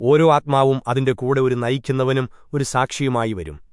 ഓരോ ആത്മാവും അതിന്റെ കൂടെ ഒരു നയിക്കുന്നവനും ഒരു സാക്ഷിയുമായി വരും.